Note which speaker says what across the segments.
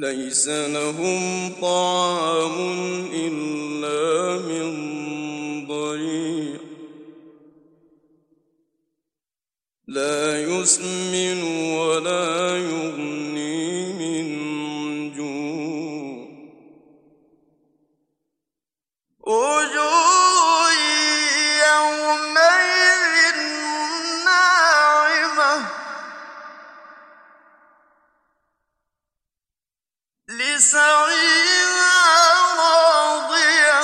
Speaker 1: لَّيْسَ لَهُمْ طَعَامٌ إِلَّا مِن ضَرِيعٍ. لَّا يُسْمِنُ لِّسَعْيِهَا رَاضِيَةٌ.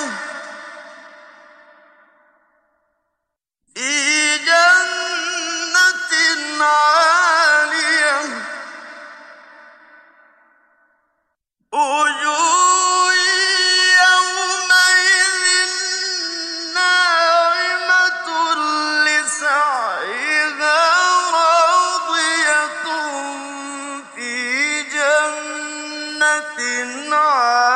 Speaker 1: فِي جَنَّةٍ عَالِيَةٍ. جَنَّةٍ عَالِيَةٍ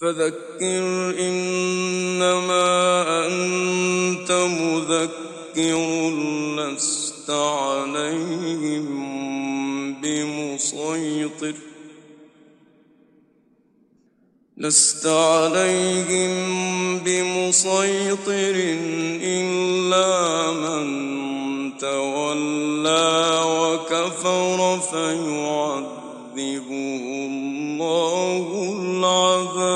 Speaker 1: فَذَكِّرْ إِنَّمَا أَنتَ مُذَكِّرٌ لَّسْتَ عَلَيْهِم بِمُصَيْطِرٍ إِلَّا مَن تَوَلَّىٰ وَكَفَرَ فَيُعَذِّبُهُ اللَّهُ الْعَذَابَ.